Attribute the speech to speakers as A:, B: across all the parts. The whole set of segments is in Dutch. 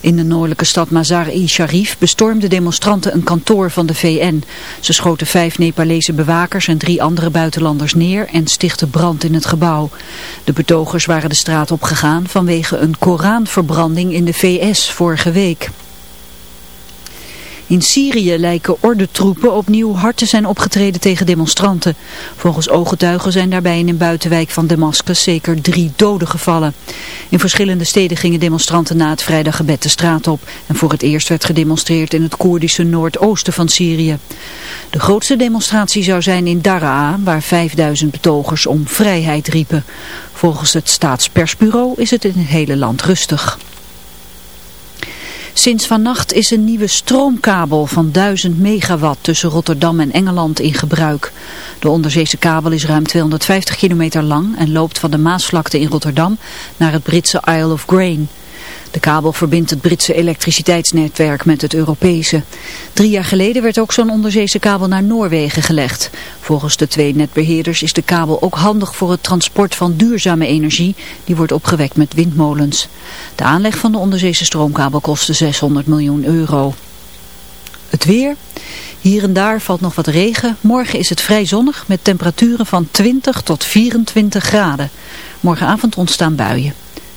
A: In de noordelijke stad Mazar-i-Sharif bestormden demonstranten een kantoor van de VN. Ze schoten vijf Nepalese bewakers en drie andere buitenlanders neer en stichtten brand in het gebouw. De betogers waren de straat opgegaan vanwege een Koranverbranding in de VS vorige week. In Syrië lijken ordentroepen opnieuw hard te zijn opgetreden tegen demonstranten. Volgens ooggetuigen zijn daarbij in een buitenwijk van Damascus zeker drie doden gevallen. In verschillende steden gingen demonstranten na het vrijdaggebed de straat op. En voor het eerst werd gedemonstreerd in het Koerdische noordoosten van Syrië. De grootste demonstratie zou zijn in Daraa, waar 5000 betogers om vrijheid riepen. Volgens het staatspersbureau is het in het hele land rustig. Sinds vannacht is een nieuwe stroomkabel van 1000 megawatt tussen Rotterdam en Engeland in gebruik. De onderzeese kabel is ruim 250 kilometer lang en loopt van de Maasvlakte in Rotterdam naar het Britse Isle of Grain. De kabel verbindt het Britse elektriciteitsnetwerk met het Europese. Drie jaar geleden werd ook zo'n onderzeese kabel naar Noorwegen gelegd. Volgens de twee netbeheerders is de kabel ook handig voor het transport van duurzame energie. Die wordt opgewekt met windmolens. De aanleg van de onderzeese stroomkabel kostte 600 miljoen euro. Het weer. Hier en daar valt nog wat regen. Morgen is het vrij zonnig met temperaturen van 20 tot 24 graden. Morgenavond ontstaan buien.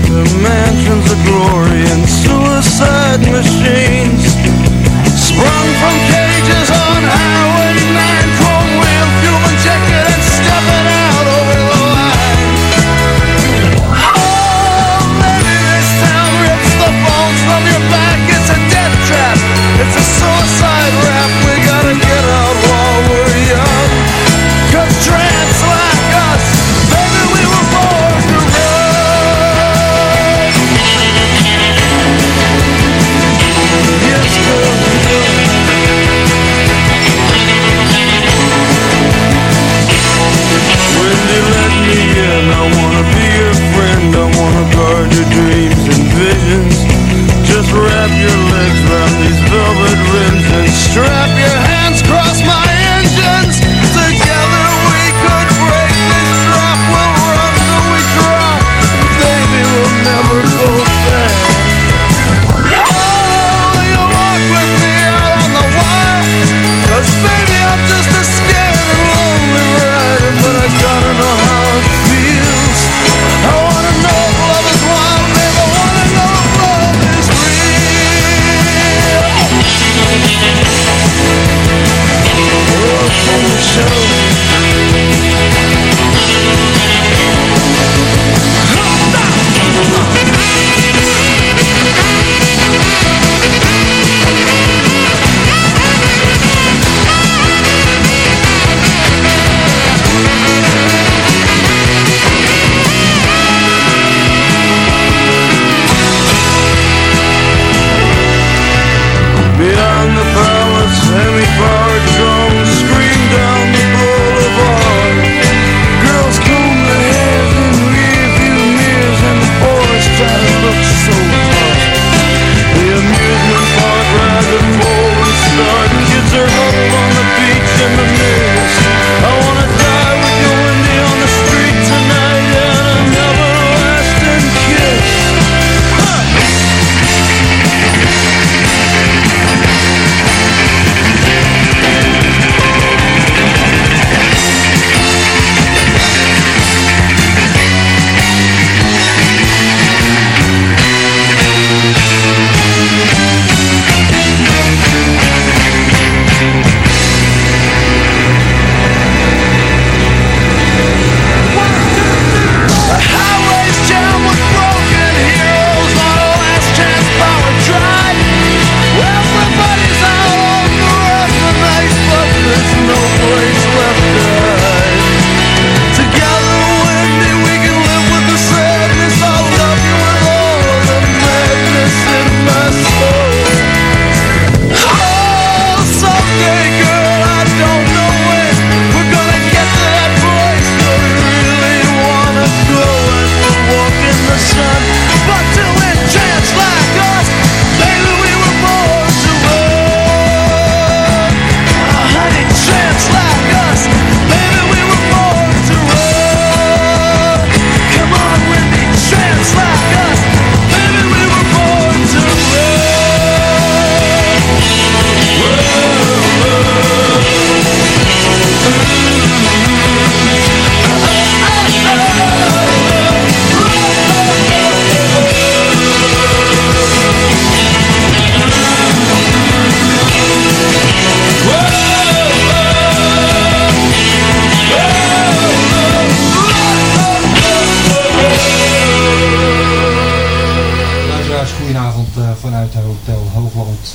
B: Mansions of glory and suicide machines. Sprung from cages on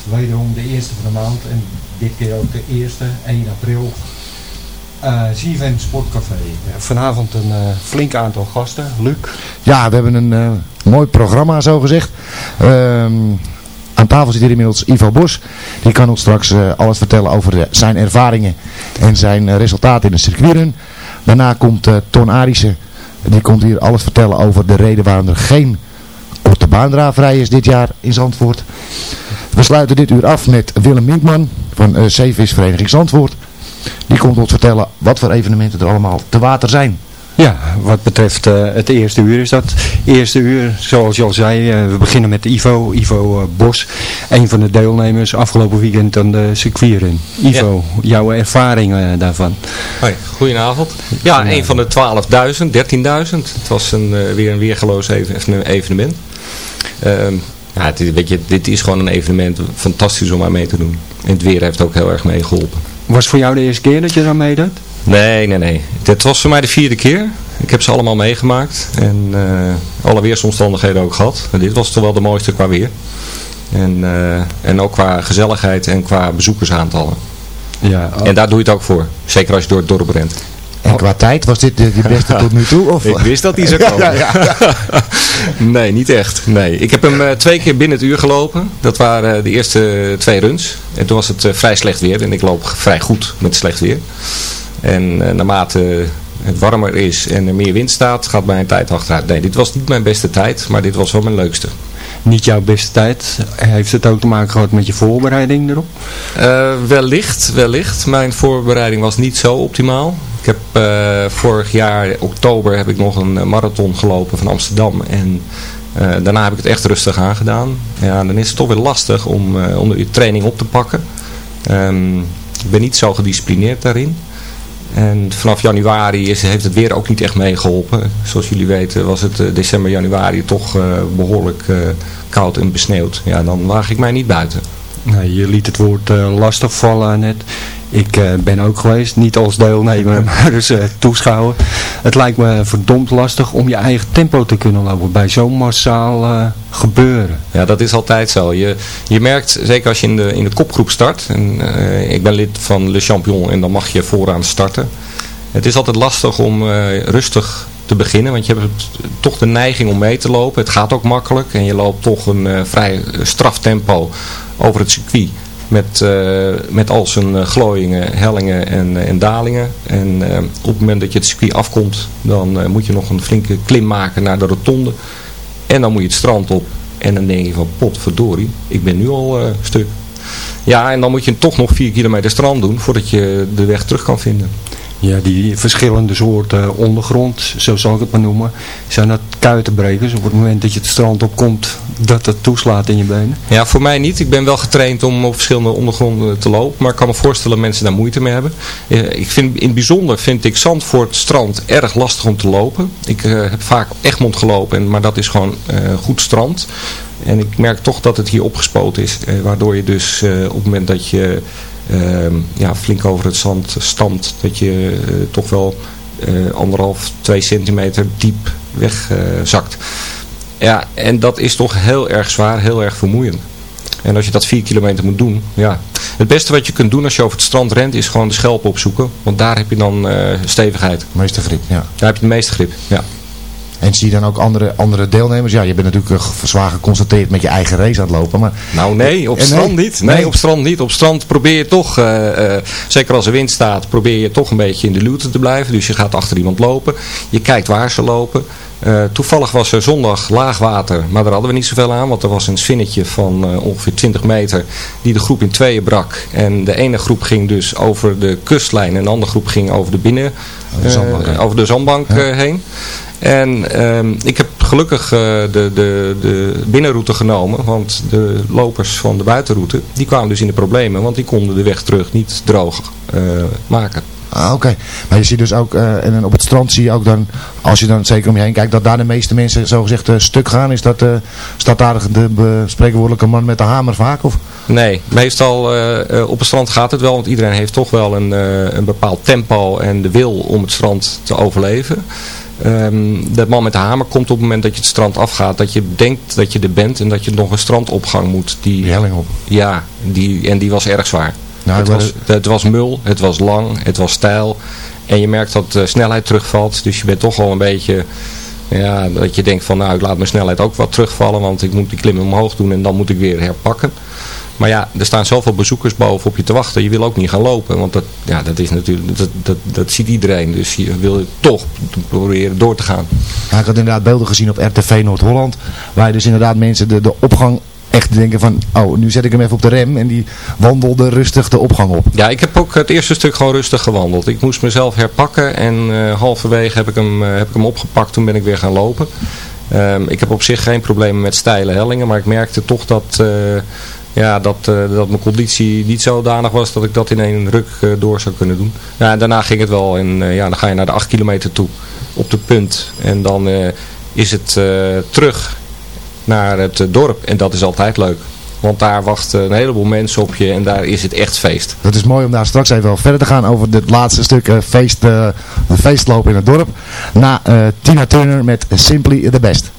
C: wederom de eerste van de maand en dit keer ook de eerste, 1 april. Uh, ZFM Sportcafé. Vanavond een uh, flink aantal gasten. Luc.
D: Ja, we hebben een uh, mooi programma zo gezegd. Ehm, aan tafel zit hier inmiddels Ivo Bos. Die kan ons straks alles vertellen over zijn ervaringen en zijn resultaten in de circuitrun. Daarna komt Ton Arissen. Die komt hier alles vertellen over de reden waarom er geen korte baandraavrij is dit jaar in Zandvoort. We sluiten dit uur af met Willem Minkman van uh, Zeevisvereniging Zandvoort. Die komt ons vertellen wat voor evenementen er allemaal te water zijn.
C: Ja, wat betreft uh, het eerste uur is dat. Eerste uur, zoals je al zei, uh, we beginnen met Ivo, Ivo uh, Bos. Een van de deelnemers afgelopen weekend aan de circuitrun. Ivo, ja. jouw ervaring daarvan?
E: Hoi, goedenavond. Ja, een van de 12.000, 13.000. Het was een, weer een weergeloos even, evenement. Ja, het, weet je, dit is gewoon een evenement fantastisch om aan mee te doen. En het weer heeft ook heel erg meegeholpen.
C: Was het voor jou de eerste keer dat je eraan meedoet?
E: Nee, nee, nee. Dit was voor mij de vierde keer. Ik heb ze allemaal meegemaakt. En uh, alle weersomstandigheden ook gehad. En dit was toch wel de mooiste qua weer. En, uh, en ook qua gezelligheid en qua bezoekersaantallen. Ja, En daar doe je het ook voor. Zeker als je door het dorp rent.
D: En qua tijd, was dit de, de beste tot nu toe? Of?
E: Ik wist dat hij zou komen. Ja, ja, nee, niet echt. Nee. Ik heb hem uh, twee keer binnen het uur gelopen. Dat waren de eerste twee runs. En toen was het uh, vrij slecht weer. En ik loop vrij goed met slecht weer. En uh, naarmate het warmer is en er meer wind staat, gaat mijn tijd achteruit. Nee, dit was niet mijn beste tijd, maar dit was wel mijn leukste.
C: Niet jouw beste tijd. Heeft het ook te maken gehad met je voorbereiding erop?
E: Uh, wellicht, wellicht. Mijn voorbereiding was niet zo optimaal. Uh, vorig jaar oktober heb ik nog een marathon gelopen van Amsterdam. En uh, daarna heb ik het echt rustig aangedaan. Ja, dan is het toch weer lastig om, om de training op te pakken. Um, ik ben niet zo gedisciplineerd daarin. En vanaf januari is, heeft het weer ook niet echt meegeholpen. Zoals jullie weten was het december, januari toch behoorlijk koud en besneeuwd. Ja, dan waag ik mij niet buiten.
C: Nee, je liet het woord lastig vallen net. Ik uh, ben ook geweest, niet als deelnemer, maar dus uh, toeschouwer. Het lijkt me verdomd lastig om je eigen tempo te kunnen lopen bij zo'n massaal gebeuren.
E: Ja, dat is altijd zo. Je, je merkt, zeker als je in de, in de kopgroep start, en, ik ben lid van Le Champion en dan mag je vooraan starten. Het is altijd lastig om rustig te beginnen, want je hebt toch de neiging om mee te lopen. Het gaat ook makkelijk en je loopt toch een vrij straf tempo over het circuit met, uh, met al zijn uh, glooiingen, hellingen en, en dalingen. En op het moment dat je het circuit afkomt, dan moet je nog een flinke klim maken naar de rotonde. En dan moet je het strand op. En dan denk je van, potverdorie, ik ben nu al stuk. Ja, en dan moet je toch nog 4 kilometer strand doen voordat je de weg terug kan vinden.
C: Ja, die verschillende soorten ondergrond, zo zal ik het maar noemen, zijn dat kuitenbrekers. Op het moment dat je het strand opkomt, dat het toeslaat in je benen?
E: Ja, voor mij niet. Ik ben wel getraind om op verschillende ondergronden te lopen, maar ik kan me voorstellen dat mensen daar moeite mee hebben. Ik vind, in het bijzonder vind ik Zandvoort strand erg lastig om te lopen. Ik uh, heb vaak Egmond gelopen, maar dat is gewoon uh, goed strand. En ik merk toch dat het hier opgespoten is, waardoor je dus op het moment dat je ja, flink over het zand stampt. Dat je uh, toch wel uh, anderhalf, twee centimeter diep wegzakt. ja, en dat is toch heel erg zwaar, heel erg vermoeiend. En als je dat vier kilometer moet doen, ja. Het beste wat je kunt doen als je over het strand rent, is gewoon de schelpen opzoeken. Want daar heb je dan stevigheid.
D: De meeste grip, ja.
E: Daar heb je de meeste grip, ja.
D: En zie je dan ook andere, andere deelnemers? Ja, je bent natuurlijk uh, zwaar geconstateerd met je eigen race aan het lopen. Maar...
E: Nou nee, op strand niet. Nee, op strand niet. Op strand probeer je toch, uh, uh, zeker als er wind staat, probeer je toch een beetje in de luwte te blijven. Dus je gaat achter iemand lopen. Je kijkt waar ze lopen. Uh, toevallig was er zondag laagwater, maar daar hadden we niet zoveel aan, want er was een spinnetje van uh, ongeveer 20 meter die de groep in tweeën brak. En de ene groep ging dus over de kustlijn en de andere groep ging over de binnen, over de zandbank, over de zandbank ja. heen. En um, ik heb gelukkig uh, de, de, de binnenroute genomen, want de lopers van de buitenroute, die kwamen dus in de problemen, want die konden de weg terug niet droog uh, maken.
D: Ah, oké. Maar je ziet dus ook, uh, en op het strand zie je ook dan, als je dan zeker om je heen kijkt, dat daar de meeste mensen zogezegd stuk gaan. Is dat, staat daar de spreekwoordelijke man met de hamer vaak? Of?
E: Nee, meestal op het strand gaat het wel, want iedereen heeft toch wel een, een bepaald tempo en de wil om het strand te overleven. Ehm, dat man met de hamer komt op het moment dat je het strand afgaat. Dat je denkt dat je er bent en dat je nog een strandopgang moet. Die,
D: Die helling op.
E: Ja, die, en die was erg zwaar.
D: Nou,
E: het, was, het was mul, het was lang, het was stijl. En je merkt dat de snelheid terugvalt. Dus je bent toch al een beetje... Ja, dat je denkt van nou ik laat mijn snelheid ook wat terugvallen. Want ik moet die klim omhoog doen en dan moet ik weer herpakken. Maar ja, er staan zoveel bezoekers boven op je te wachten. Je wil ook niet gaan lopen. Want dat, ja, dat is natuurlijk, dat, dat, dat ziet iedereen. Dus je wil toch proberen door te gaan.
D: Ik had inderdaad beelden gezien op RTV Noord-Holland. Waar dus inderdaad mensen de, de opgang echt denken van, oh, nu zet ik hem even op de rem. En die wandelde rustig de opgang op.
E: Ja, ik heb ook het eerste stuk gewoon rustig gewandeld. Ik moest mezelf herpakken en eh, halverwege heb ik, hem, eh, heb ik hem opgepakt. Toen ben ik weer gaan lopen. Ehm, ik heb op zich geen problemen met steile hellingen. Maar ik merkte toch dat, eh, ja, dat, eh, dat mijn conditie niet zodanig was dat ik dat in één ruk eh, door zou kunnen doen. Ja, en daarna ging het wel. En eh, ja, dan ga je naar de 8 kilometer toe op de punt. En dan is het terug naar het dorp. En dat is altijd leuk. Want daar wachten een heleboel mensen op je en daar is het echt feest.
D: Dat is mooi om daar straks even verder te gaan over het laatste stuk eh, feest, de feestloop in het dorp. Na Tina Turner met Simply the Best.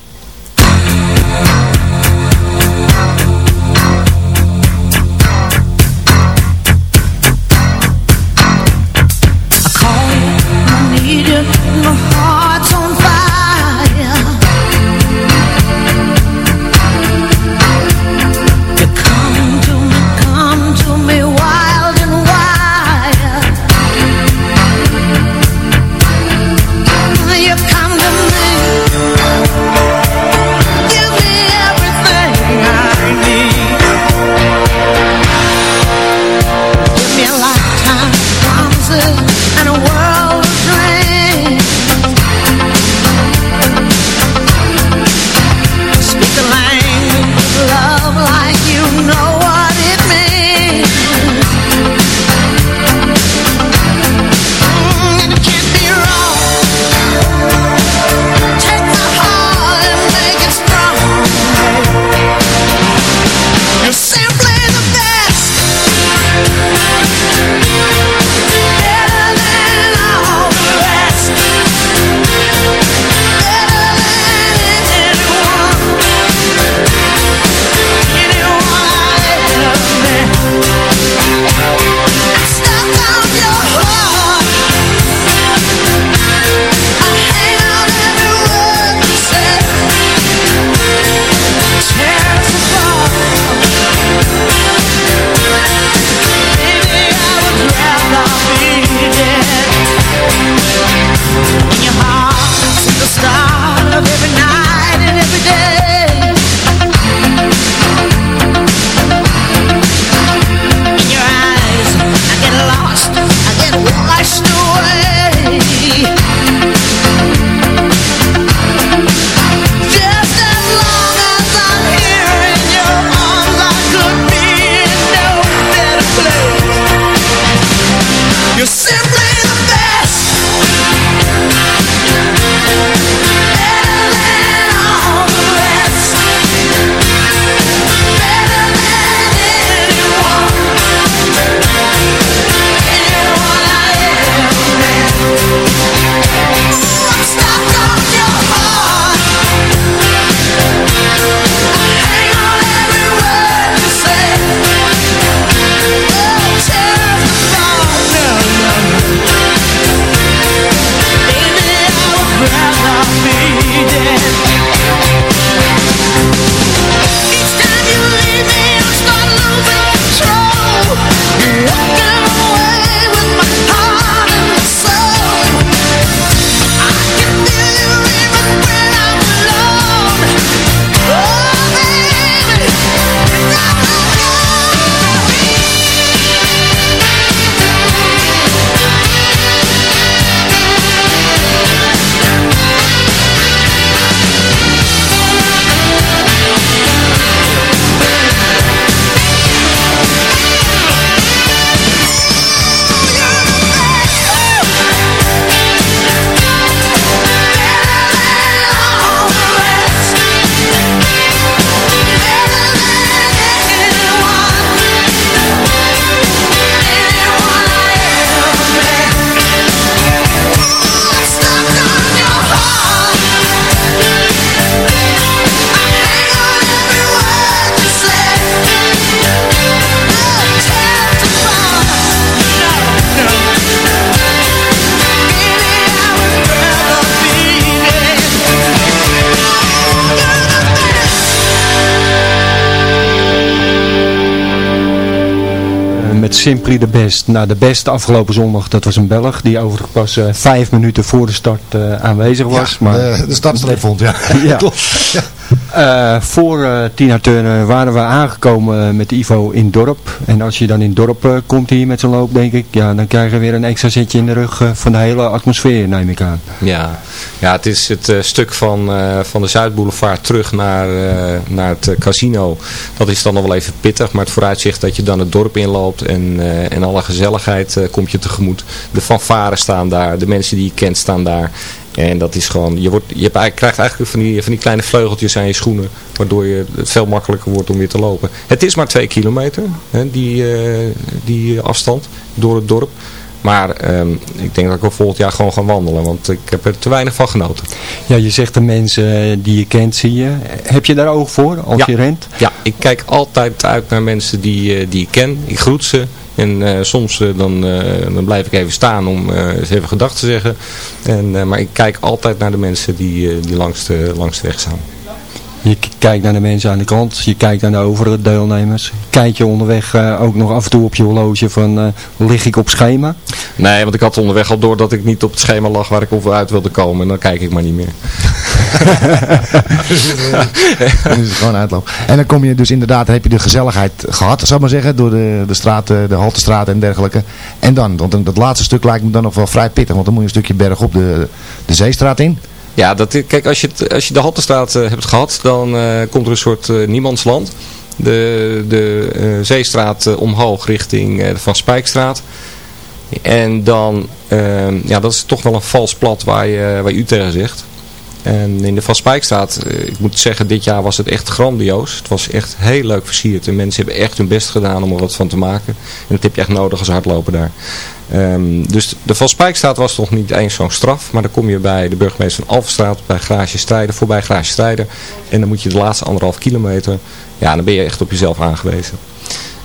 C: Simply the Best. Nou, de beste afgelopen zondag, dat was een Belg. Die overigens pas eh, vijf minuten voor de start eh, aanwezig was.
D: Ja,
C: maar,
D: de, de startstreep vond, ja.
C: Ja.
D: Klopt. Ja.
C: Eh, voor uh, Tina Turner waren we aangekomen met Ivo in dorp. En als je dan in dorp uh, komt hier met zo'n loop, denk ik, ja, dan krijg je weer een extra zetje in de rug van de hele atmosfeer, neem ik aan.
E: Ja, ja het is het stuk van, van de Zuidboulevard terug naar, naar het casino. Dat is dan nog wel even pittig, maar het vooruitzicht dat je dan het dorp inloopt en, en alle gezelligheid komt je tegemoet. De fanfaren staan daar, de mensen die je kent staan daar. En dat is gewoon, je, wordt, je krijgt eigenlijk van die, van die kleine vleugeltjes aan je schoenen, waardoor je, het veel makkelijker wordt om weer te lopen. Het is maar twee kilometer, hè, die, uh, die afstand door het dorp. Maar um, ik denk dat ik wel volgend jaar gewoon ga wandelen, want ik heb er te weinig van genoten.
C: Ja, je zegt de mensen die je kent, zie je. Heb je daar oog voor als
E: ja.
C: je rent?
E: Ja, ik kijk altijd uit naar mensen die, die ik ken. Ik groet ze, en uh, soms uh, dan, uh, dan blijf ik even staan om eens even gedag te zeggen. En, maar ik kijk altijd naar de mensen die, die langs, de, langs de weg staan.
C: Je kijkt naar de mensen aan de kant, je kijkt naar de overige deelnemers. Kijk je onderweg ook nog af en toe op je horloge van lig ik op schema?
E: Nee, want ik had onderweg al door dat ik niet op het schema lag waar ik over uit wilde komen. En dan kijk ik maar niet meer.
D: dan is het gewoon uitloop. En dan kom je dus inderdaad, heb je de gezelligheid gehad, zou ik maar zeggen, door de, de straat, de Haltestraat en dergelijke. En dan, want dat laatste stuk lijkt me dan nog wel vrij pittig, want dan moet je een stukje berg op de, de Zeestraat in.
E: Ja, dat, kijk, als je, als je de Haltestraat uh, hebt gehad, dan uh, komt er een soort uh, niemandsland. De, de Zeestraat omhoog richting de Van Spijkstraat. En dan, ja, dat is toch wel een vals plat waar je, waar je u tegen zegt. En in de Van Spijkstraat, ik moet zeggen, dit jaar was het echt grandioos. Het was echt heel leuk versierd. En mensen hebben echt hun best gedaan om er wat van te maken. En dat heb je echt nodig als hardloper daar. Um, dus de Van Spijkstraat was toch niet eens zo'n straf. Maar dan kom je bij de burgemeester van Alphenstraat, bij Garage Strijder, voorbij Garage Strijder. En dan moet je de laatste anderhalf kilometer, ja, dan ben je echt op jezelf aangewezen.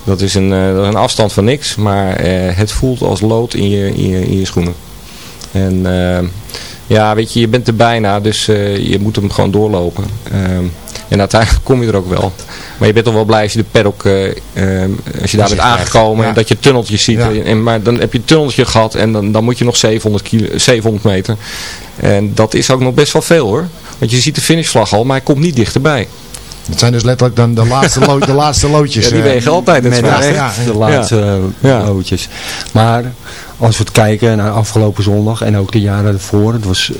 E: Dat is een, uh, dat is een afstand van niks, maar uh, het voelt als lood in je, in je, in je schoenen. En uh, ja, weet je, je bent er bijna, dus uh, je moet hem gewoon doorlopen. Um, en uiteindelijk kom je er ook wel. Maar je bent toch wel blij als je de paddock, uh, uh, als je daar bent aangekomen ja. en dat je tunneltjes ziet. Ja. En, maar dan heb je een tunneltje gehad en dan, dan moet je nog 700, kilo, 700 meter. En dat is ook nog best wel veel hoor. Want je ziet de finishvlag al, maar hij komt niet dichterbij.
D: Het zijn dus letterlijk dan de laatste, lo de laatste loodjes.
E: Ja, die wegen altijd.
C: Met echt ja, de laatste ja. loodjes. Maar als we het kijken naar afgelopen zondag en ook de jaren ervoor. Het was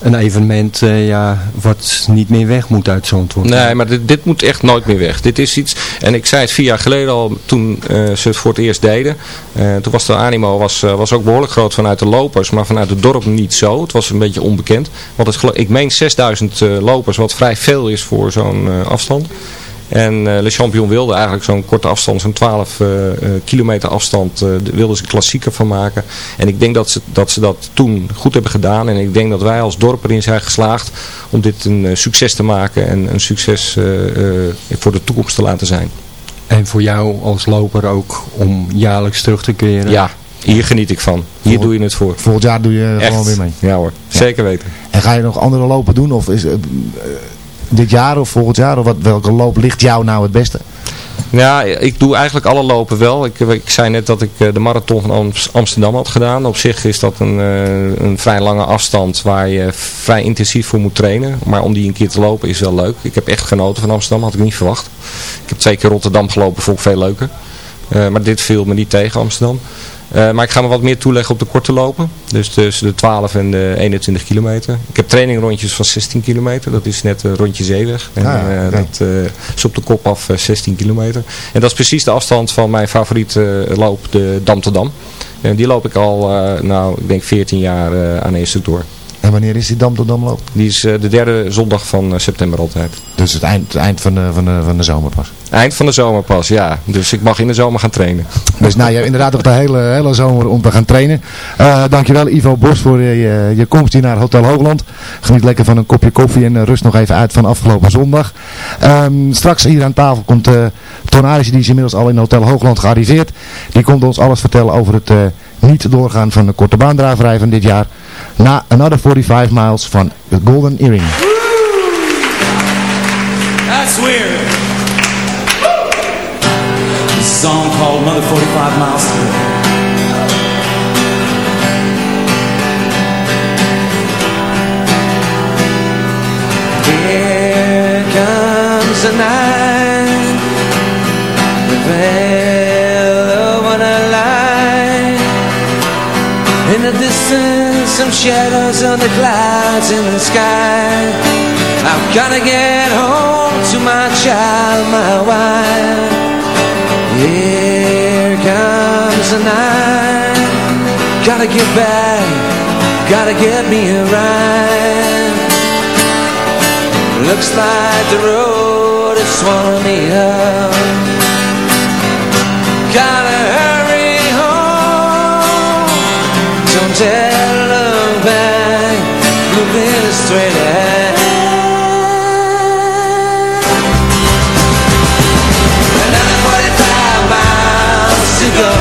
C: een evenement uh, ja, wat niet meer weg moet uit Zandvoort.
E: Nee, maar dit, dit, moet echt nooit meer weg. Dit is iets, en ik zei het vier jaar geleden al toen uh, ze het voor het eerst deden. Toen was de animo was, was ook behoorlijk groot vanuit de lopers, maar vanuit het dorp niet zo. Het was een beetje onbekend. Want het, ik meen 6000 lopers, wat vrij veel is voor zo'n afstand. En uh, Le Champion wilde eigenlijk zo'n korte afstand, zo'n 12 uh, kilometer afstand, uh, wilde ze een klassieker van maken. En ik denk dat ze, dat ze dat toen goed hebben gedaan. En ik denk dat wij als dorp erin zijn geslaagd om dit een succes te maken en een succes voor de toekomst te laten zijn.
C: En voor jou als loper ook om jaarlijks terug te keren?
E: Ja, hier geniet ik van. Hier doe je het voor.
D: Volgend jaar doe je
E: Echt?
D: gewoon weer mee.
E: Ja hoor, ja. zeker weten.
D: En ga je nog andere lopen doen? Of is dit jaar of volgend jaar? Of wat, welke loop ligt jou nou het beste?
E: Ja, ik doe eigenlijk alle lopen wel. Ik, ik zei net dat ik de marathon van Amsterdam had gedaan. Op zich is dat een, een vrij lange afstand waar je vrij intensief voor moet trainen. Maar om die een keer te lopen is wel leuk. Ik heb echt genoten van Amsterdam, had ik niet verwacht. Ik heb twee keer Rotterdam gelopen, vond ik veel leuker. Uh, maar dit viel me niet tegen Amsterdam. Uh, maar ik ga me wat meer toeleggen op de korte lopen. Dus tussen de 12 en de 21 kilometer. Ik heb trainingrondjes van 16 kilometer. Dat is net een rondje zeeweg. En,
D: Ah, ja,
E: uh,
D: oké.
E: Dat uh, is op de kop af 16 kilometer. En dat is precies de afstand van mijn favoriete loop, de Dam te Dam. En die loop ik al, nou, ik denk 14 jaar aan één stuk door.
D: En wanneer is die Dam tot Dam loop?
E: Die is de derde zondag van september altijd.
D: Dus het eind, het eind van, de, van, de, van de zomer pas?
E: Eind van de zomer pas, ja. Dus ik mag in de zomer gaan trainen.
D: Dus nou, je hebt inderdaad nog de hele, hele zomer om te gaan trainen. Uh, dankjewel Ivo Bos voor je, je komst hier naar Hotel Hoogland. Geniet lekker van een kopje koffie en rust nog even uit van afgelopen zondag. Um, straks hier aan tafel komt uh, Ton Arisje, die is inmiddels al in Hotel Hoogland gearriveerd. Die komt ons alles vertellen over het uh, niet doorgaan van de korte baandraverij van dit jaar. Na Another 45 Miles van The Golden Earring.
F: That's weird. song called Another 45 Miles to Go. Here comes the night The veil over the line In the distance some shadows on the clouds in the sky. I've gotta get home to my child, my wife. Here comes the night. Gotta get back, gotta get me a ride. Looks like the road is swallowing me up. Gotta hurry home. Don't tell Straight ahead Another 45 miles to go.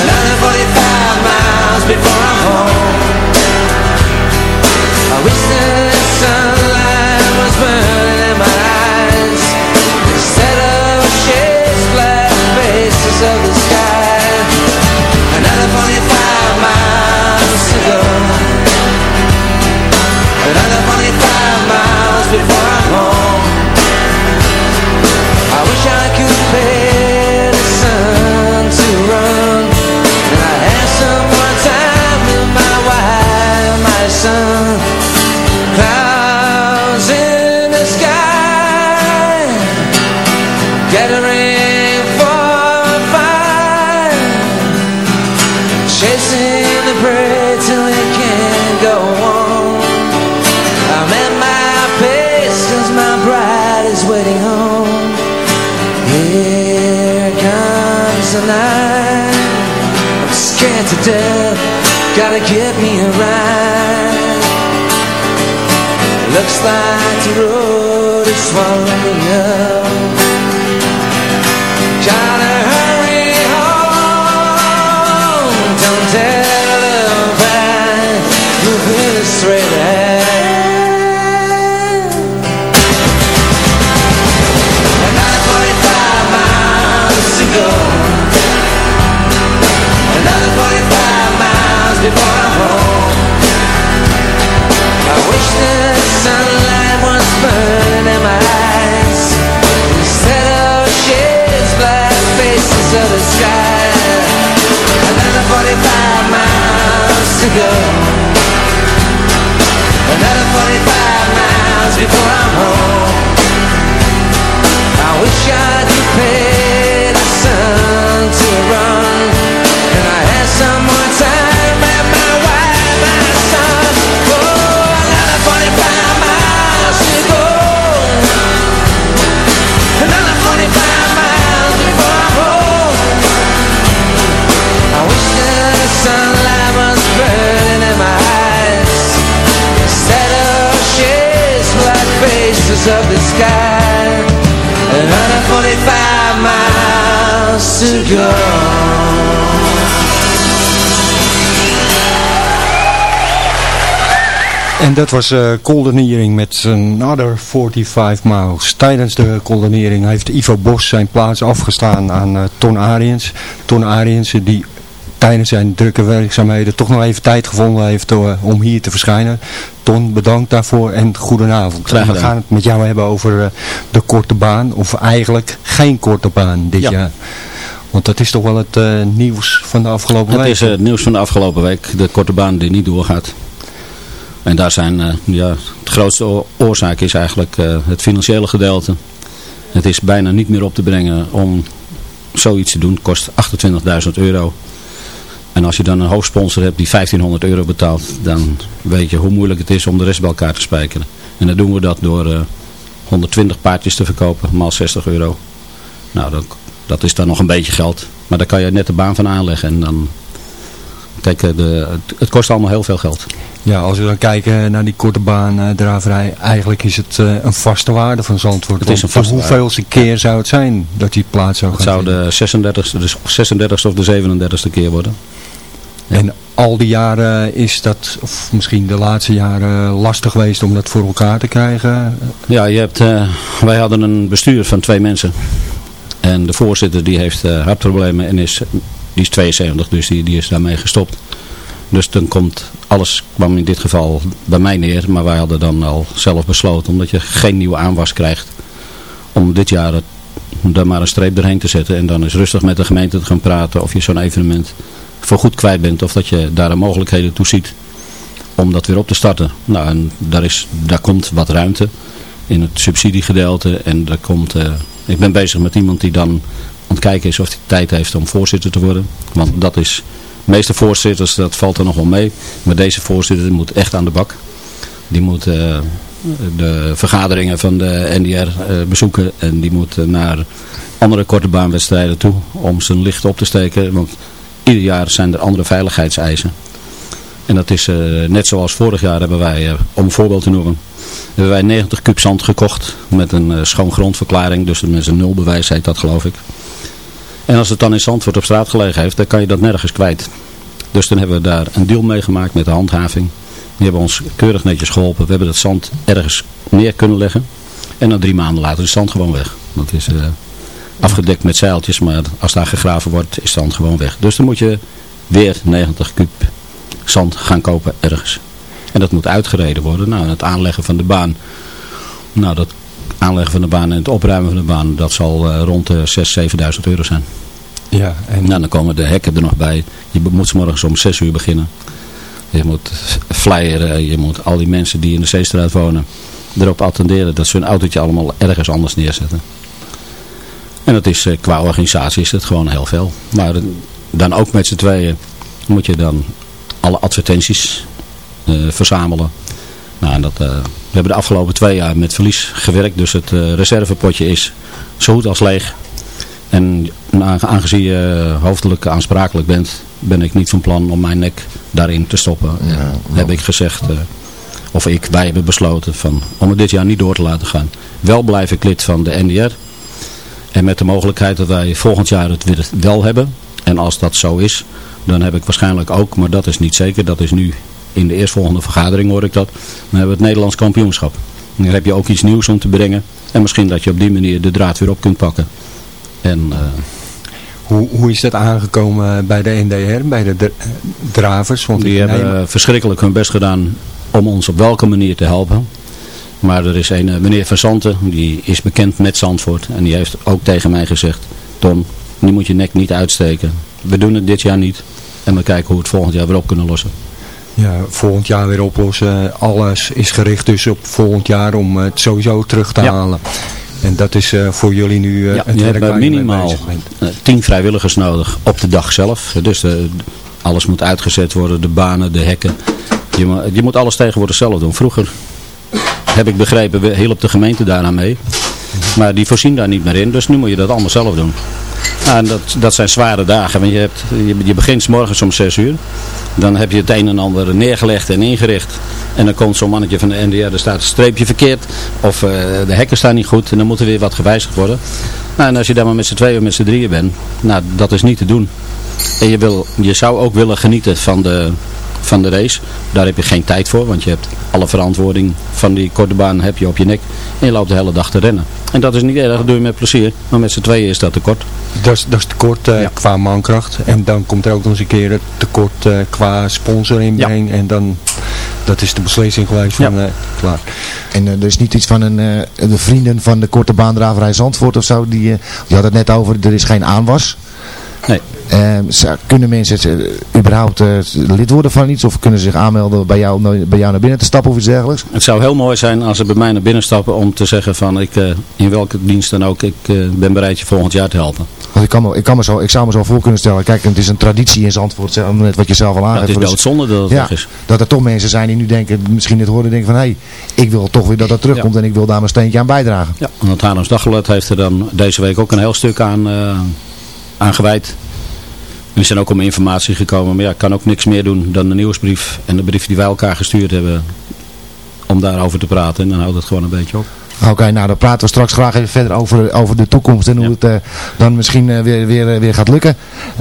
F: Another 45 miles before I'm home. I wish the miles sky Another 45 miles to go
C: En dat was uh, Koldenering met Another 45 Miles. Tijdens de koldenering heeft Ivo Bos zijn plaats afgestaan aan uh, Ton Ariens. Ton Ariens die tijdens zijn drukke werkzaamheden toch nog even tijd gevonden heeft uh, om hier te verschijnen. Ton, bedankt daarvoor en goedenavond. We gaan het met jou hebben over de korte baan, of eigenlijk geen korte baan dit
G: ja.
C: jaar. Want dat is toch wel het nieuws van de afgelopen
G: het
C: week?
G: Het is het nieuws van de afgelopen week, de korte baan die niet doorgaat. En daar zijn, uh, ja, de grootste oorzaak is eigenlijk het financiële gedeelte. Het is bijna niet meer op te brengen om zoiets te doen. Het kost 28.000 euro. En als je dan een hoofdsponsor hebt die 1500 euro betaalt, dan weet je hoe moeilijk het is om de rest bij elkaar te spijkeren. En dan doen we dat door uh, 120 paardjes te verkopen, maal 60 euro. Nou, dat, dat is dan nog een beetje geld. Maar daar kan je net de baan van aanleggen en dan... Kijk, de, het, het kost allemaal heel veel geld.
C: Ja, als we dan kijken naar die korte baan uh, draverij, eigenlijk is het uh, een vaste waarde van Zandvoort.
G: Het is een vaste
C: hoeveelste keer zou het zijn dat die plaats zou gaan
G: Het zou de 36e, de 36e of de 37e keer worden.
C: Ja. En al die jaren is dat, of misschien de laatste jaren, lastig geweest om dat voor elkaar te krijgen?
G: Ja, je hebt, uh, wij hadden een bestuur van twee mensen. En de voorzitter die heeft hartproblemen en is, die is 72, dus die, die is daarmee gestopt. Dus dan komt alles, kwam in dit geval bij mij neer, maar wij hadden dan al zelf besloten, omdat je geen nieuwe aanwas krijgt, om dit jaar het, maar een streep doorheen te zetten. En dan is rustig met de gemeente te gaan praten of je zo'n evenement voor goed kwijt bent of dat je daar een mogelijkheden toe ziet om dat weer op te starten. Nou, en daar, is, daar komt wat ruimte in het subsidiegedeelte en daar komt, uh, ik ben bezig met iemand die dan aan het kijken is of hij tijd heeft om voorzitter te worden. Want dat is, de meeste voorzitters, dat valt er nog wel mee, maar deze voorzitter moet echt aan de bak. Die moet uh, de vergaderingen van de NDR eh, bezoeken en die moet naar andere korte baanwedstrijden toe om zijn licht op te steken. Want ieder jaar zijn er andere veiligheidseisen. En dat is net zoals vorig jaar hebben wij, om een voorbeeld te noemen, hebben wij 90 kub zand gekocht met een schoon grondverklaring. Dus met een nulbewijs heet dat geloof ik. En als het dan in Zandvoort op straat gelegen heeft, dan kan je dat nergens kwijt. Dus dan hebben we daar een deal mee gemaakt met de handhaving. Die hebben ons keurig netjes geholpen. We hebben het zand ergens neer kunnen leggen. En dan drie maanden later is het zand gewoon weg. Dat is afgedekt met zeiltjes, maar als daar gegraven wordt, is het zand gewoon weg. Dus dan moet je weer 90 kub zand gaan kopen ergens. En dat moet uitgereden worden. Nou, het aanleggen van de baan. Nou, dat aanleggen van de baan en het opruimen van de baan, dat zal uh, rond de 6.000, 7.000 euro zijn.
C: Ja, en...
G: Nou, dan komen de hekken er nog bij. Je moet morgens om 6 uur beginnen. Je moet flyeren, je moet al die mensen die in de Zeestraat wonen erop attenderen dat ze hun autootje allemaal ergens anders neerzetten. En dat is, eh, qua organisatie is het gewoon heel veel. Maar dan ook met z'n tweeën moet je dan alle advertenties uh, verzamelen. Nou, dat, uh, we hebben de afgelopen twee jaar met verlies gewerkt. Dus het uh, reservepotje is zo goed als leeg. En aangezien je hoofdelijk aansprakelijk bent, ben ik niet van plan om mijn nek daarin te stoppen. Ja, heb ik gezegd, of ik, wij hebben besloten van, om het dit jaar niet door te laten gaan. Wel blijf ik lid van de NDR. En met de mogelijkheid dat wij volgend jaar het weer wel hebben. En als dat zo is, dan heb ik waarschijnlijk ook, maar dat is niet zeker, dat is nu in de eerstvolgende vergadering hoor ik dat, dan hebben we het Nederlands kampioenschap. dan heb je ook iets nieuws om te brengen en misschien dat je op die manier de draad weer op kunt pakken. En... Uh,
C: hoe, hoe is dat aangekomen bij de NDR, bij de dravers?
G: Want die hebben verschrikkelijk hun best gedaan om ons op welke manier te helpen. Maar er is een eh, meneer Van Santen, die is bekend met Zandvoort. En die heeft ook tegen mij gezegd, Tom, nu moet je nek niet uitsteken. We doen het dit jaar niet. En we kijken hoe we het volgend jaar weer op kunnen lossen.
C: Ja, volgend jaar weer oplossen. Alles is gericht dus op volgend jaar om het sowieso terug te halen. En dat is uh, voor jullie nu uh,
G: ja,
C: het
G: je hebt minimaal tien vrijwilligers nodig op de dag zelf. Dus alles moet uitgezet worden, de banen, de hekken. Je, je moet alles tegenwoordig zelf doen. Vroeger heb ik begrepen, hielp de gemeente daaraan mee. Maar die voorzien daar niet meer in, dus nu moet je dat allemaal zelf doen. Nou, en dat, dat zijn zware dagen, want je, hebt, je, begint morgens om 6 uur. Dan heb je het een en ander neergelegd en ingericht. En dan komt zo'n mannetje van de NDR, er staat een streepje verkeerd. Of uh, de hekken staan niet goed en dan moet er weer wat gewijzigd worden. Nou, en als je dan maar met z'n tweeën of met z'n drieën bent, nou, dat is niet te doen. En je, wil, je zou ook willen genieten van de, van de race. Daar heb je geen tijd voor, want je hebt alle verantwoording van die korte baan heb je op je nek. En je loopt de hele dag te rennen. En dat is niet erg, dat doe je met plezier. Maar met z'n tweeën is dat tekort.
C: Dat is, dat is tekort uh, qua mankracht. En dan komt er ook nog eens een keer het tekort uh, qua sponsorinbreng. Ja. En dan, dat is de beslissing geweest van, ja. uh, klaar.
D: En er is niet iets van een, de vrienden van de korte baandraverij Zandvoort of zo. Die, je had het net over, er is geen aanwas.
G: Nee.
D: Uh, kunnen mensen überhaupt uh, lid worden van iets? Of kunnen ze zich aanmelden bij jou, bij jou naar binnen te stappen of iets dergelijks?
G: Het zou heel mooi zijn als ze bij mij naar binnen stappen om te zeggen van ik, in welke dienst dan ook, ik ben bereid je volgend jaar te helpen.
D: Want ik, kan me, ik, kan me zo, ik zou me zo voor kunnen stellen, kijk het is een traditie in Zandvoort, net wat je zelf al aangeeft.
G: Het is doodzonde dat het
D: ja,
G: is.
D: Dat er toch mensen zijn die nu denken, misschien het horen denken van hé, hey, ik wil toch weer dat dat terugkomt ja. en ik wil daar mijn steentje aan bijdragen.
G: Ja, want Haarlems Dagblad heeft er dan deze week ook een heel stuk aan, aan gewijd. We zijn ook om informatie gekomen, maar ja, ik kan ook niks meer doen dan de nieuwsbrief en de brief die wij elkaar gestuurd hebben om daarover te praten. En dan houdt het gewoon een beetje op.
D: Oké, okay, nou dan praten we straks graag even verder over, over de toekomst en hoe ja. het uh, dan misschien uh, weer, weer, weer gaat lukken.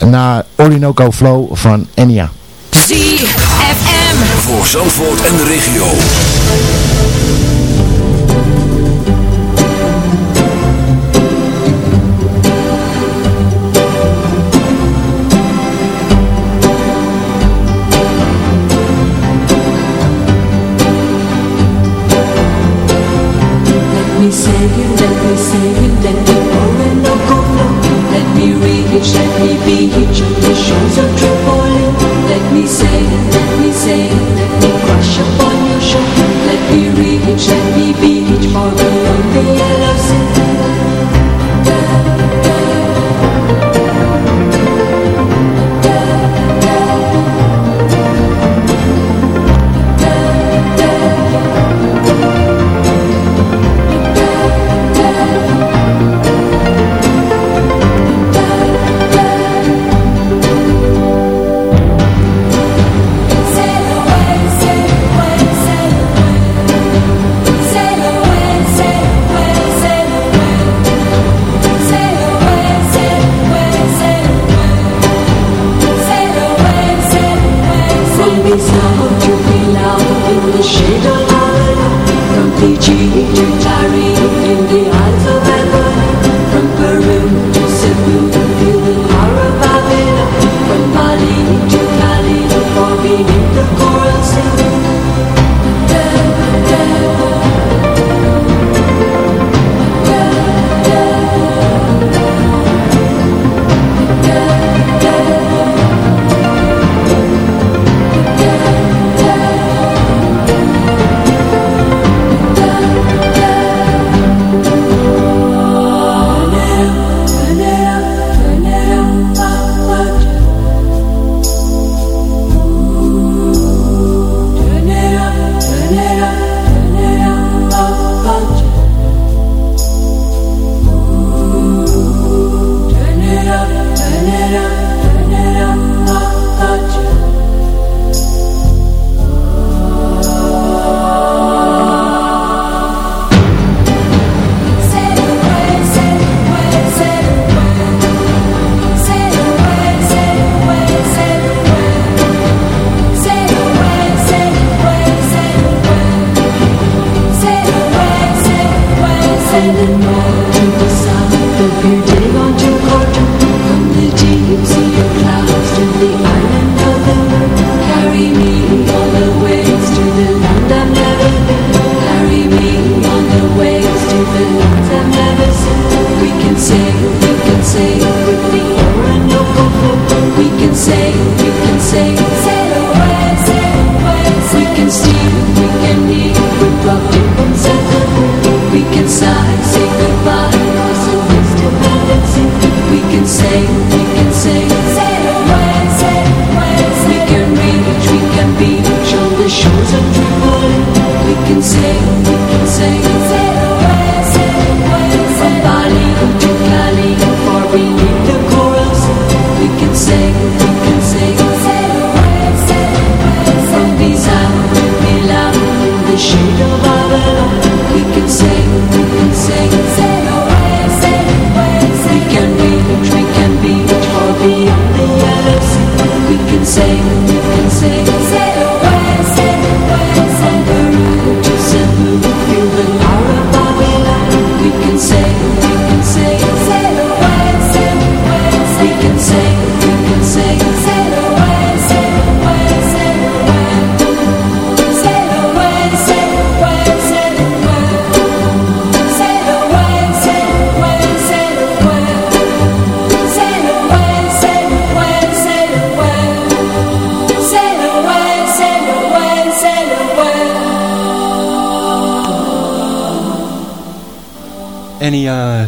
D: Na Orinoco Flow van Enya.
H: ZFM voor Zandvoort en de regio.
I: The shores of Tripoli Let me sail, let me sail Let me crush upon your shore Let me reach, let the yellow sea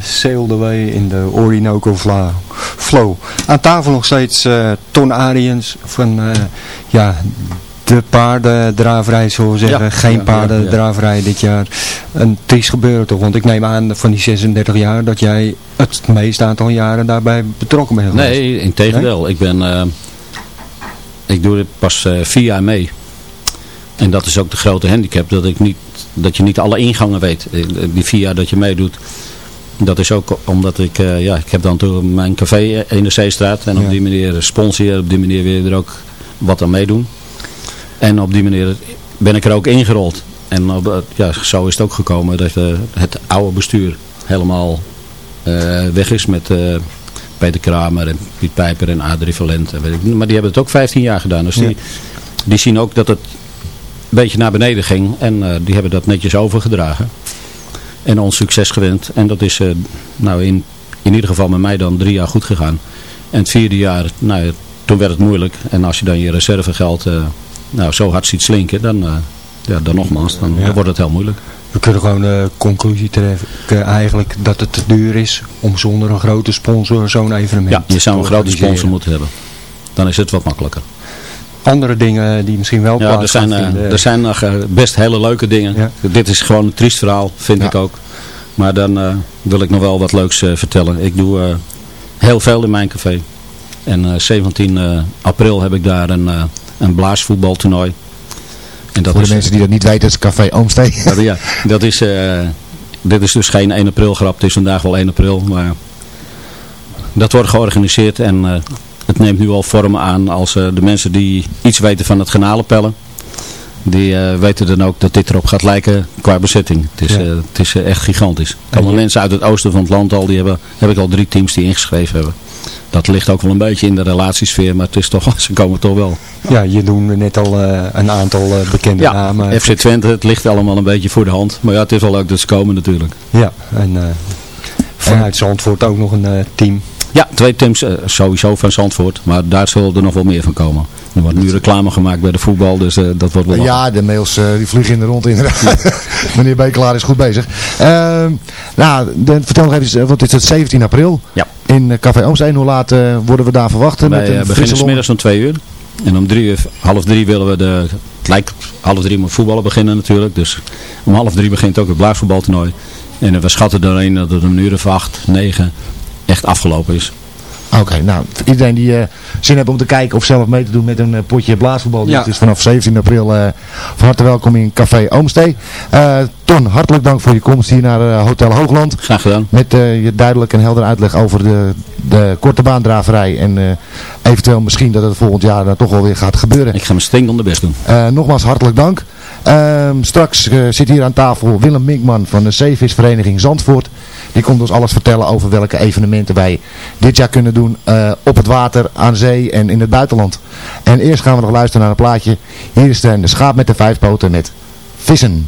C: Sailed away in de Orinoco Flow. Aan tafel nog steeds eh, Ton Ariens van eh, ja, de paardendraverij, zullen we zeggen.
G: Ja,
C: Geen
G: ja, ja,
C: paardendraverij dit jaar. Een triest gebeuren toch, want ik neem aan van die 36 jaar dat jij het meeste aantal jaren daarbij betrokken bent geweest.
G: Nee, in tegendeel. Ik ben, eh, ik doe dit pas vier jaar mee. En dat is ook de grote handicap, dat, ik niet, dat je niet alle ingangen weet. Die vier jaar dat je meedoet, dat is ook omdat ik, eh, ja, ik heb dan toen mijn café in de Zeestraat. En op
C: Ja.
G: die manier sponsoren, op die manier weer er ook wat aan meedoen. En op die manier ben ik er ook ingerold. En op, eh, ja, zo is het ook gekomen dat eh, het oude bestuur helemaal weg is met Peter Kramer en Piet Pijper en Adrie Valent. en weet ik. Maar die hebben het ook 15 jaar gedaan. Dus
C: Ja.
G: die, die zien ook dat het een beetje naar beneden ging. En die hebben dat netjes overgedragen. En ons succes gewend. En dat is eh, nou in, in ieder geval met mij dan drie jaar goed gegaan. En het vierde jaar, nou, toen werd het moeilijk. En als je dan je reservegeld uh, nou, zo hard ziet slinken, dan, uh, ja, dan nogmaals, dan,
C: Ja.
G: dan wordt het heel moeilijk.
C: We kunnen gewoon de conclusie trekken eigenlijk dat het te duur is om zonder een grote sponsor zo'n evenement
G: Ja, je zou een
C: te
G: grote sponsor moeten hebben. Dan is het wat makkelijker.
C: Andere dingen die misschien wel
G: Ja, er zijn, eh, er zijn nog eh, best hele leuke dingen. Dit is gewoon een triest verhaal, vind
D: Ja.
G: ik ook. Maar dan eh, wil ik nog wel wat leuks vertellen. Ik doe heel veel in mijn café. En eh, 17 eh, april heb ik daar een, een blaasvoetbaltoernooi. En dat
D: Voor
G: is,
D: de mensen die dat niet weten, is Café Oomstee.
G: dat, ja, dat is, dit is dus geen 1 april grap. Het is vandaag wel 1 april. Maar dat wordt georganiseerd en het neemt nu al vormen aan als eh, de mensen die iets weten van het genalenpellen. Die eh, weten dan ook dat dit erop gaat lijken qua bezetting. Het is,
C: Ja.
G: eh, het is echt gigantisch. Komen
C: je-
G: mensen uit het oosten van het land al, die hebben, heb ik al drie teams die ingeschreven hebben. Dat ligt ook wel een beetje in de relatiesfeer, maar het is toch, ze komen toch wel.
C: Ja, je doen net al een aantal bekende
G: Ja,
C: namen.
G: FC Twente, het ligt allemaal een beetje voor de hand. Maar ja, het is wel leuk dat ze komen natuurlijk.
C: Ja, en vanuit Zandvoort ook nog een team.
G: Ja, twee teams eh, sowieso van Zandvoort, maar daar zullen er nog wel meer van komen. Er wordt nu reclame gemakt bij de voetbal, dus eh, dat wordt wel.
D: Ja, de mails eh, die vliegen in de rond inderdaad. Meneer Bekelaar is goed bezig. Ehm, nou, de, vertel nog even, want het is het 17 april.
G: Ja.
D: In Café Oomsteen. Hoe laat worden we daar verwacht?
G: Wij
D: met
G: beginnen smiddags om twee uur. En om drie uur, half drie willen we de, het lijkt half drie moet voetballen beginnen natuurlijk. Dus om half drie begint ook het blaasvoetbaltoernooi. En we schatten erin dat het om een uur of acht, negen echt afgelopen is.
D: Oké, nou, iedereen die eh, zin heeft om te kijken of zelf mee te doen met een eh, potje blaasvoetbal.
C: Ja.
D: Dit is vanaf 17 april eh, van harte welkom in Café Oomstee. Eh, Ton, hartelijk dank voor je komst hier naar Hotel Hoogland.
G: Graag gedaan.
D: Met eh, je duidelijk en helder uitleg over de, de korte baandraverij. En eh, eventueel misschien dat het volgend jaar dan toch wel weer gaat gebeuren.
G: Ik ga mijn stinkende best doen.
D: Eh, nogmaals hartelijk dank. Ehm, straks zit hier aan tafel Willem Minkman van de Zeevisvereniging Zandvoort. Die komt ons alles vertellen over welke evenementen wij dit jaar kunnen doen eh, op het water, aan zee en in het buitenland. En eerst gaan we nog luisteren naar een plaatje. Hier is de, de schaap met de vijf poten met vissen.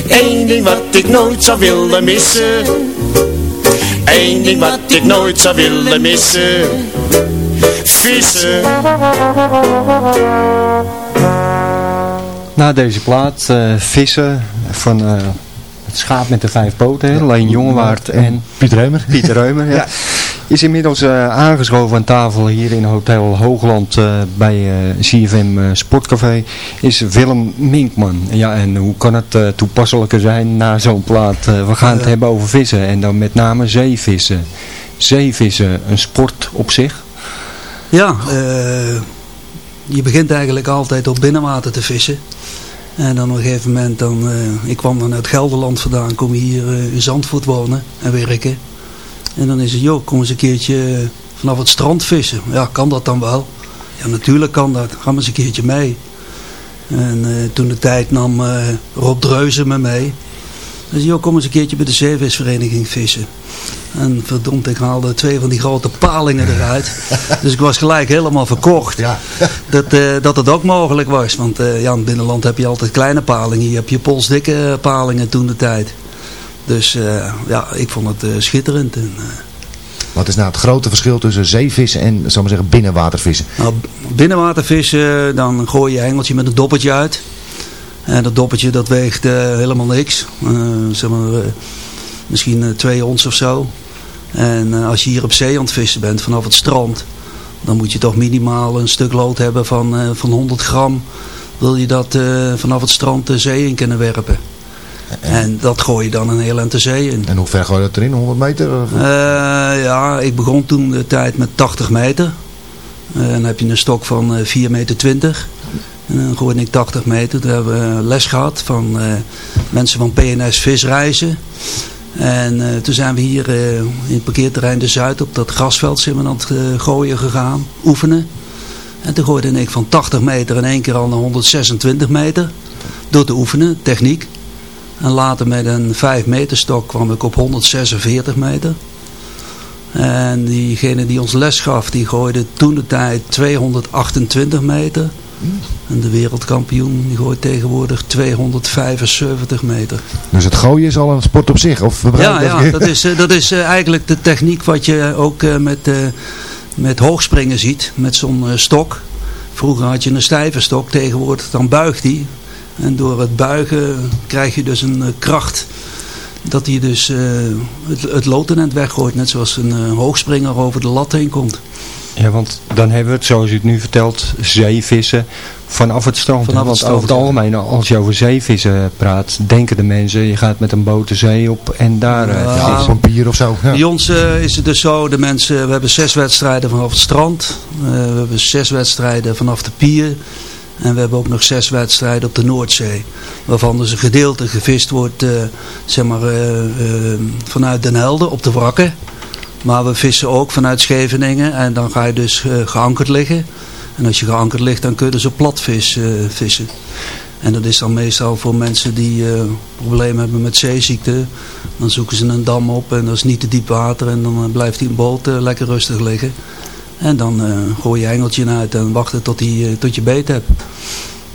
J: Eén ding wat ik nooit zou willen missen. Eén ding wat ik nooit zou willen missen. Vissen.
C: Na deze plaat eh, vissen van eh, het schaap met de vijf poten. hè, Leen Jongewaard en
D: Piet Reumer.
C: Pieter Reumer. Ja. Is inmiddels eh, aangeschoven aan tafel hier in Hotel Hoogland eh, bij uh, CFM Sportcafé. Is Willem Minkman. Ja, en hoe kan het toepasselijker zijn na zo'n plaat? we gaan het hebben over vissen en dan met name zeevissen. Zeevissen, een sport op zich?
K: Ja, je begint eigenlijk altijd op binnenwater te vissen. En dan op een gegeven moment, dan, ik kwam dan uit Gelderland vandaan, kom hier in Zandvoort wonen en werken. En dan is het, joh, kom eens een keertje vanaf het strand vissen. Ja, kan dat dan wel? Ja, natuurlijk kan dat. Ga maar eens een keertje mee. En uh, toen de tijd nam uh, Rob Dreuzen me mee. Dus joh, kom eens een keertje bij de zeevisvereniging vissen. En verdomd, ik haalde twee van die grote palingen eruit. dus ik was gelijk helemaal verkocht. Ja. dat, uh, dat het ook mogelijk was. Want ja, in het binnenland heb je altijd kleine palingen. Je hebt je polsdikke palingen toen de tijd. Dus uh, ja, ik vond het uh, schitterend. En, uh,
D: Wat is nou het grote verschil tussen zeevissen en zal maar zeggen, binnenwatervissen?
K: Nou, binnenwatervissen, dan gooi je hengeltje met een doppertje uit. En dat doppertje dat weegt helemaal niks. zeg maar, misschien twee ons of zo. En als je hier op zee aan het vissen bent vanaf het strand... dan moet je toch minimaal een stuk lood hebben van, van 100 gram... wil je dat vanaf het strand de zee in kunnen werpen. En dat gooi je dan een heel eind zee in.
D: En hoe ver gooi je dat erin? 100 meter?
K: Uh, ja, ik begon toen de tijd met 80 meter. Uh, dan heb je een stok van uh, 4 meter 20. En dan gooide ik 80 meter. Toen hebben we les gehad van mensen van PNS Visreizen. En toen zijn we hier in het parkeerterrein de Zuid op dat grasveld zijn we aan het gooien gegaan, oefenen. En toen gooide ik van 80 meter in één keer al naar 126 meter. Door te oefenen, techniek. En later met een 5 meter stok kwam ik op 146 meter. En diegene die ons les gaf, die gooide toen de tijd 228 meter. En de wereldkampioen die gooit tegenwoordig 275 meter.
D: Dus het gooien is al een sport op zich? Of
K: ja, ja dat, is, eh, dat is eh, eigenlijk de techniek wat je ook eh, met, met hoogspringen ziet. Met zo'n stok. Vroeger had je een stijve stok, tegenwoordig dan buigt die. En door het buigen krijg je dus een eh, kracht dat hij dus uh, het, het loodtenent weggooit. Net zoals een uh, hoogspringer over de lat heen komt.
C: Ja, want dan hebben we het, zoals u het nu vertelt, zeevissen vanaf het strand.
K: Vanaf
C: want
K: het strand,
C: over het algemeen, als je over zeevissen praat, denken de mensen, je gaat met een boot de zee op en daar uh,
D: ja, vissen. Een of zo.
K: Ja. Bij ons is het dus zo, de mensen, we hebben zes wedstrijden vanaf het strand. we hebben zes wedstrijden vanaf de pier. En we hebben ook nog zes wedstrijden op de Noordzee. Waarvan dus een gedeelte gevist wordt uh, zeg maar, uh, uh, vanuit Den Helder op de wrakken. Maar we vissen ook vanuit Scheveningen. En dan ga je dus geankerd liggen. En als je geankerd ligt dan kun je dus platvis vissen. En dat is dan meestal voor mensen die problemen hebben met zeeziekte. Dan zoeken ze een dam op en dat is niet te diep water. En dan blijft die boot lekker rustig liggen. En dan uh, gooi je engeltje uit en wachten tot, die, uh, tot je beet hebt.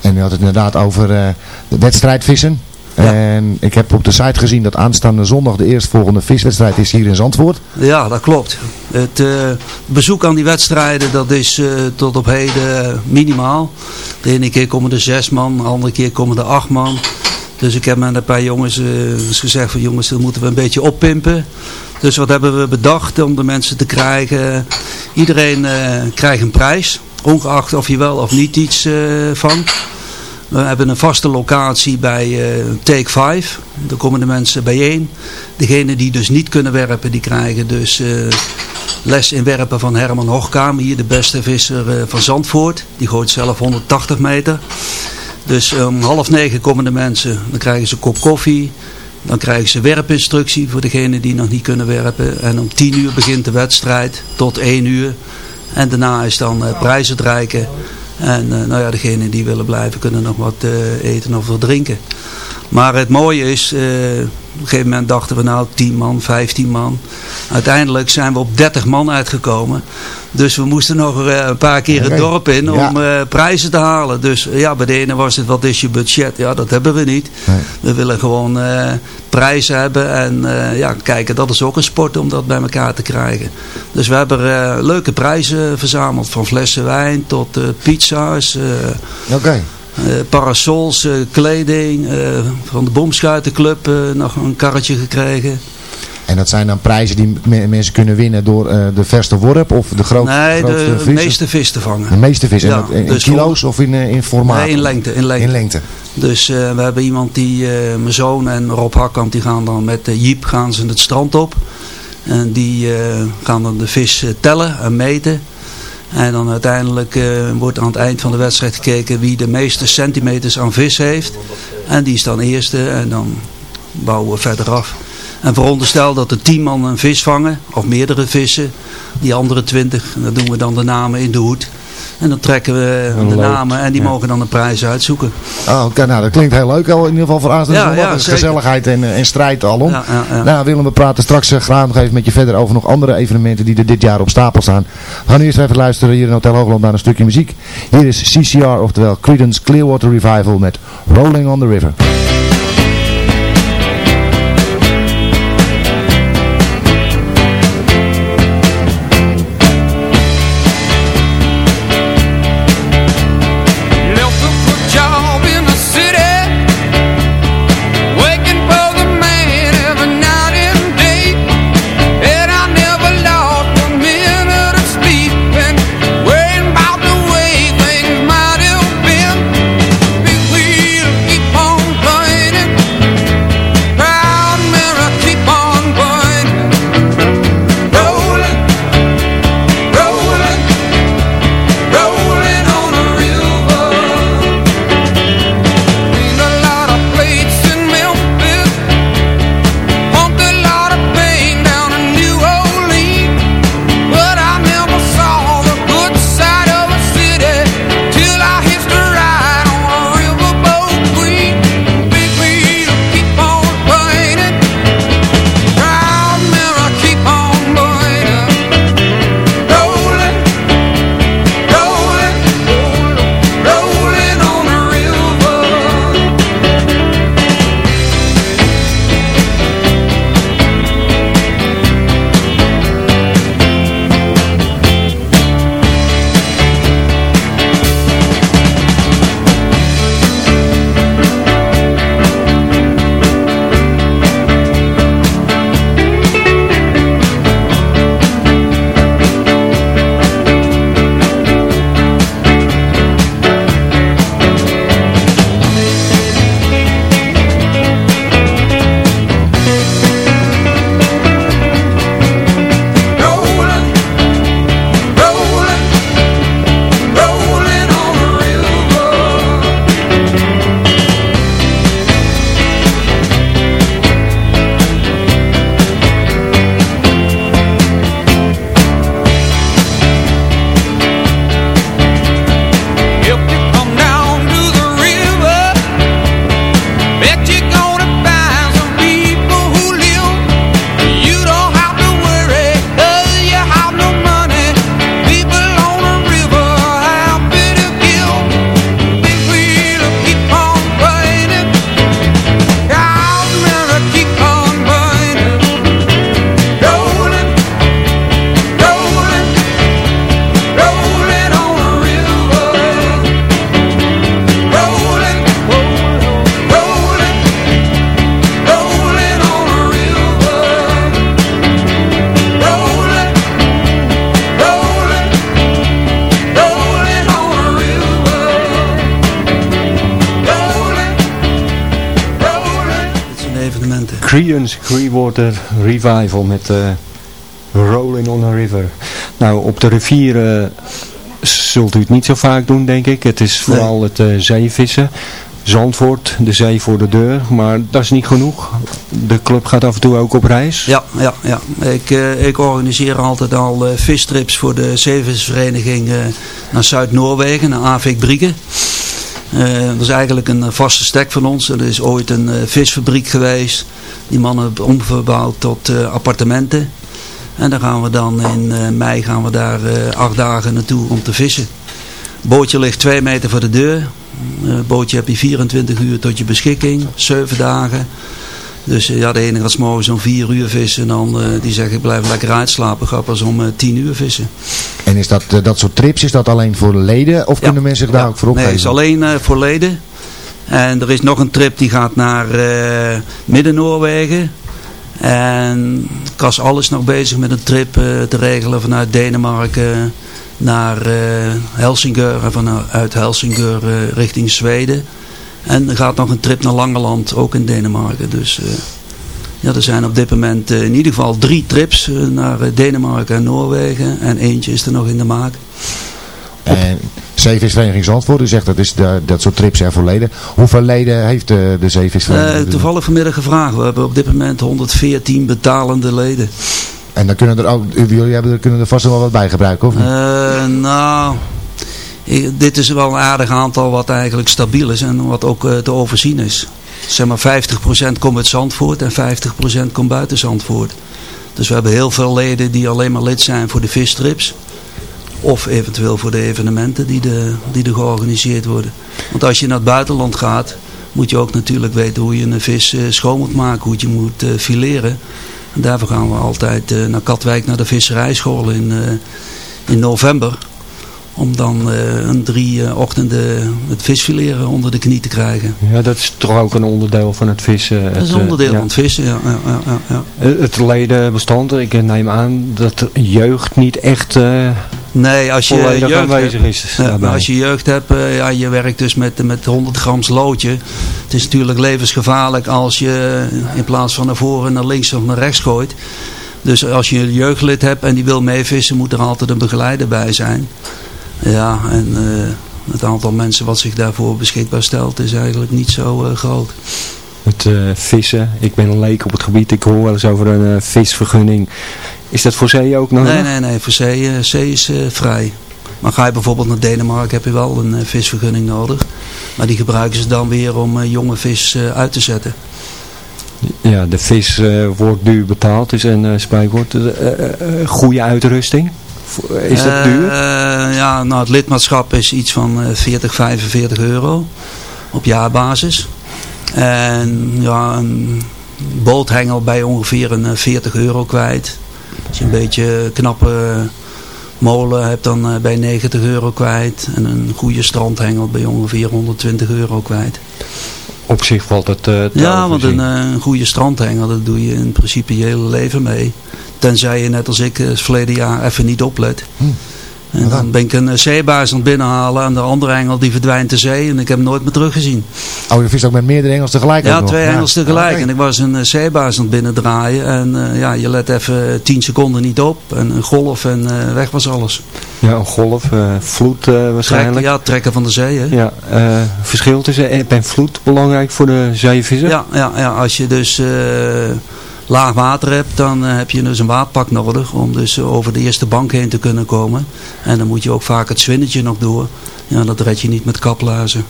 D: En u had het inderdaad over uh, de wedstrijdvissen. Ja. En ik heb op de site gezien dat aanstaande zondag de eerstvolgende viswedstrijd is hier in Zandvoort.
K: Ja, dat klopt. Het bezoek aan die wedstrijden dat is tot op heden minimaal. De ene keer komen er zes man, de andere keer komen er acht man. Dus ik heb met een paar jongens gezegd van jongens, dat moeten we een beetje oppimpen. Dus wat hebben we bedacht om de mensen te krijgen? Iedereen uh, krijgt een prijs, ongeacht of je wel of niet iets uh, vangt. We hebben een vaste locatie bij uh, Take 5. Daar komen de mensen bijeen. Degenen die dus niet kunnen werpen, die krijgen dus les in werpen van Herman Hochkamer. Hier de beste visser van Zandvoort. Die gooit zelf 180 meter. Dus om half negen komen de mensen. Dan krijgen ze een kop koffie. Dan krijgen ze werpinstructie voor degenen die nog niet kunnen werpen. En om 10 uur begint de wedstrijd tot 1 uur. En daarna is dan uh, prijzen reiken. En uh, nou ja, degenen die willen blijven kunnen nog wat uh, eten of wat drinken. Maar het mooie is, op een gegeven moment dachten we nou 10 man, 15 man. Uiteindelijk zijn we op 30 man uitgekomen. Dus we moesten nog uh, een paar keer het dorp in om uh, prijzen te halen. Dus ja, bij de ene was het, wat is je budget? Ja, dat hebben we niet. Nee. We willen gewoon prijzen hebben en ja, kijken, dat is ook een sport om dat bij elkaar te krijgen. Dus we hebben leuke prijzen verzameld. Van flessen wijn tot pizza's.
D: Oké. Okay.
K: Uh, parasols, uh, kleding, uh, van de Bomschuitenclub nog een karretje gekregen.
L: En dat zijn dan prijzen die me- mensen kunnen winnen door eh, de verste worp of de groot,
K: Nee,
L: grootste
K: de meeste vis te vangen.
L: De meeste vis.
K: Ja,
L: in
K: dus
L: kilo's of in, eh, in formaat?
K: Nee, in lengte. In lengte.
L: In lengte.
K: Dus eh, we hebben iemand die, eh, mijn zoon en Rob Hakkamp, die gaan dan met de jeep gaan ze het strand op. En die eh, gaan dan de vis eh, tellen en meten. En dan uiteindelijk eh, wordt aan het eind van de wedstrijd gekeken wie de meeste centimeters aan vis heeft. En die is dan eerste en dan bouwen we verder af. En veronderstel dat er tien man een vis vangen, of meerdere vissen. Die andere twintig, dan doen we dan de namen in de hoed. En dan trekken we de namen en die
L: ja.
K: mogen dan de prijs uitzoeken.
L: Oh, oké, nou dat klinkt heel leuk. Al in ieder geval voor aanstaande
K: Ja, ja,
L: gezelligheid en, eh, en strijd alom. Nou Willem, we praten straks eh, graag nog even met je verder over nog andere evenementen die er dit jaar op stapel staan. We gaan nu eerst even luisteren hier in Hotel Hoogland naar een stukje muziek. Hier is CCR, oftewel Creedence Clearwater Revival met Rolling on the River.
C: Clearwater Revival met eh, Rolling on a River. Nou, op de rivier eh, zult u het niet zo vaak doen, denk ik. Het is vooral het eh, zeevissen. Zandvoort, de zee voor de deur. Maar dat is niet genoeg. De club gaat af en toe ook op reis.
K: Ja, ja, ja. Ik, ik organiseer altijd al eh vistrips voor de zeevisvereniging naar Zuid-Noorwegen, naar Avik Brieken. Dat is eigenlijk een vaste stek van ons. Er is ooit een visfabriek geweest. Die mannen hebben omgebouwd tot eh, appartementen. En dan gaan we dan in eh, mei gaan we daar eh, acht dagen naartoe om te vissen. Bootje ligt twee meter voor de deur. Bootje heb je 24 uur tot je beschikking. Zeven dagen. Dus ja, de ene gaat 's morgens om vier uur vissen. En dan die zegt ik blijf lekker uitslapen. Ga pas om eh, tien uur vissen.
L: En is dat, dat soort trips, is dat alleen voor de leden of kunnen mensen zich daar ook voor
K: Nee,
L: opgeven?
K: het is alleen voor leden. En er is nog een trip die gaat naar eh, Midden-Noorwegen. En Cas Alles nog bezig met een trip eh, te regelen vanuit Denemarken naar eh Helsingør en vanuit Helsingør richting Zweden. En er gaat nog een trip naar Langeland, ook in Denemarken. Dus ja, er zijn op dit moment in ieder geval drie trips naar Denemarken en Noorwegen. En eentje is er nog in de maak.
D: En Zeevisvereniging Zandvoort, u zegt dat, is de, dat soort trips er voor leden. Hoeveel leden heeft de, de Zeevisvereniging?
K: Eh, toevallig vanmiddag gevraagd. We hebben op dit moment 114 betalende leden.
D: En dan kunnen er ook, jullie hebben, er- kunnen er vast wel wat bij gebruiken, of niet?
K: Eh, nou, ik- dit is wel een aardig aantal wat eigenlijk stabiel is en wat ook eh, te overzien is. Zeg maar 50% komt uit Zandvoort en 50% komt buiten Zandvoort. Dus we hebben heel veel leden die alleen maar lid zijn voor de vistrips. Of eventueel voor de evenementen die, de, die er georganiseerd worden. Want als je naar het buitenland gaat, moet je ook natuurlijk weten hoe je een vis eh, schoon moet maken. Hoe je moet eh, fileren. En daarvoor gaan we altijd eh, naar Katwijk, naar de visserijschool in, in november. Om dan eh, een drie eh, ochtenden het visfileren onder de knie te krijgen.
C: Ja, dat is toch ook een onderdeel van het vissen.
K: Dat is
C: het,
K: een
C: eh,
K: onderdeel
C: ja.
K: van het vissen, ja. ja, ja, ja,
C: Het ledenbestand, ik neem aan dat jeugd niet echt
K: Nee, als je jeugd
C: aanwezig
K: hebt,
C: is. Daarbij.
K: als je jeugd hebt, ja, je werkt dus met, met 100 grams loodje. Het is natuurlijk levensgevaarlijk als je in plaats van naar voren naar links of naar rechts gooit. Dus als je een jeugdlid hebt en die wil meevissen, moet er altijd een begeleider bij zijn. Ja, en eh, het aantal mensen wat zich daarvoor beschikbaar stelt is eigenlijk niet zo eh, groot.
C: Het eh, vissen, ik ben een leek op het gebied, ik hoor wel eens over een visvergunning. Is dat voor zee ook nog?
K: Nee, nee, nee, voor zee, zee is vrij. Maar ga je bijvoorbeeld naar Denemarken heb je wel een visvergunning nodig. Maar die gebruiken ze dan weer om jonge vis uit te zetten.
C: Ja, de vis wordt duur betaald, is een uh, eh, goede uitrusting, is dat
K: Eh,
C: duur?
K: ja, nou het lidmaatschap is iets van eh, 40, 45 euro op jaarbasis. En ja, een boothengel bij ongeveer een eh, 40 euro kwijt. Als je een beetje knappe molen hebt dan eh, bij 90 euro kwijt. En een goede strandhengel bij ongeveer 120 euro kwijt.
C: Op zich valt het eh, te
K: Ja, want een, eh, een goede strandhengel, dat doe je in principe je hele leven mee. Tenzij je net als ik eh, het verleden jaar even niet oplet. En dan ben ik een eh, zeebaars aan het binnenhalen en de andere engel die verdwijnt de zee en ik heb hem nooit meer teruggezien.
D: Oh, je vist ook met meerdere Engels tegelijk
K: Ja,
D: nog?
K: twee engels tegelijk. En ik was een uh, zeebaars aan het binnendraaien en eh, ja, je let even 10 seconden niet op en een golf en eh, weg was alles.
C: Ja, een golf, eh, vloed eh, waarschijnlijk.
K: Trek, ja, trekken van de zee. Hè?
C: Ja, eh, verschil tussen eb en vloed belangrijk voor de zeevissen?
K: Ja, ja, ja, als je dus eh, laag water hebt, dan eh, heb je dus een waadpak nodig om dus eh, over de eerste bank heen te kunnen komen. En dan moet je ook vaak het zwinnetje nog door. Ja, dat red je niet met kaplazen.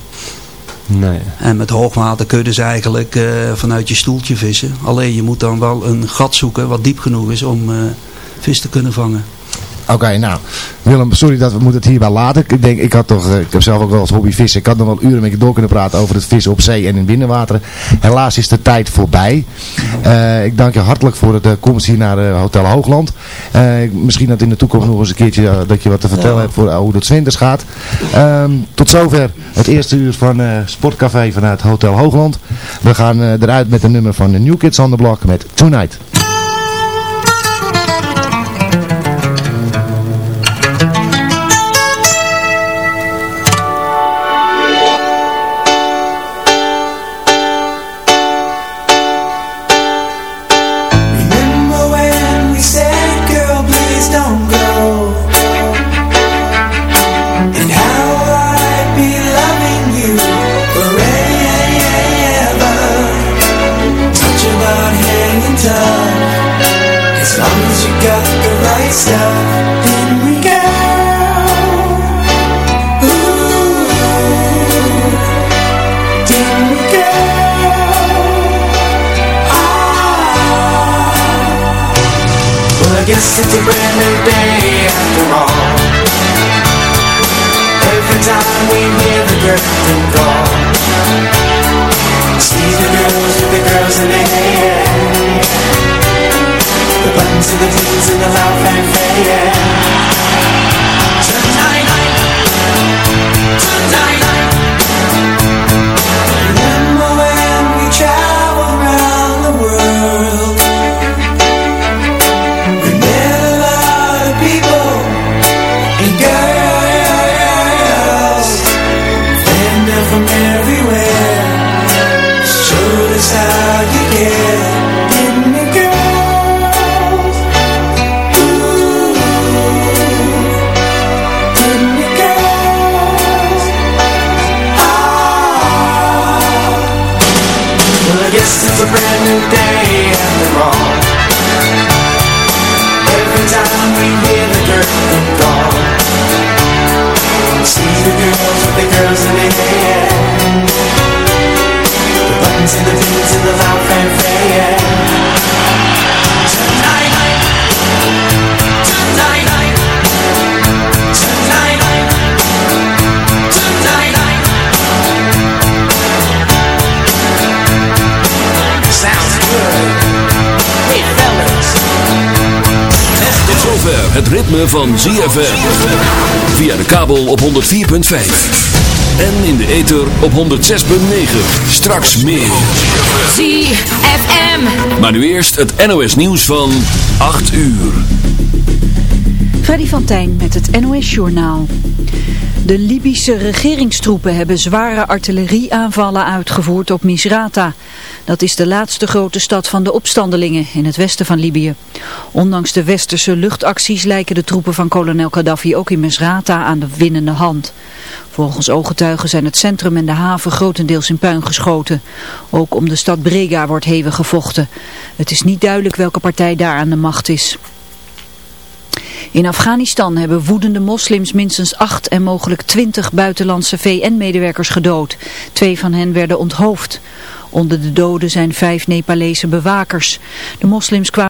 C: Nee.
K: En met hoogwater kun je dus eigenlijk eh, vanuit je stoeltje vissen. Alleen je moet dan wel een gat zoeken wat diep genoeg is om vis te kunnen vangen.
D: Oké, nou, Willem, sorry dat we moeten het hierbij laten. Ik denk, ik had toch, eh, ik heb zelf ook wel als hobby vissen. Ik had nog wel uren met je door kunnen praten over het vissen op zee en in binnenwater. Helaas is de tijd voorbij. Eh, ik dank je hartelijk voor het eh, komst hier naar Hotel Hoogland. Misschien dat in de toekomst nog eens een keertje dat je wat te vertellen
K: Ja.
D: hebt voor hoe het 's winters gaat. Ehm, tot zover het eerste uur van Sportcafé vanuit Hotel Hoogland. We gaan eruit met een nummer van de New Kids on the Block met Tonight.
H: Ritme van ZFM. Via de kabel op 104.5. En in de ether op 106.9. Straks meer.
M: ZFM.
H: Maar nu eerst het NOS nieuws van 8 uur.
A: Freddy van Tijn met het NOS Journaal. De Libische regeringstroepen hebben zware artillerieaanvallen uitgevoerd op Misrata. Dat is de laatste grote stad van de opstandelingen in het westen van Libië. Ondanks de westerse luchtacties lijken de troepen van kolonel Gaddafi ook in Misrata aan de winnende hand. Volgens ooggetuigen zijn het centrum en de haven grotendeels in puin geschoten. Ook om de stad Brega wordt hevig gevochten. Het is niet duidelijk welke partij daar aan de macht is. In Afghanistan hebben woedende moslims minstens acht en mogelijk twintig buitenlandse VN-medewerkers gedood. Twee van hen werden onthoofd. Onder de doden zijn vijf Nepalese bewakers. De moslims kwamen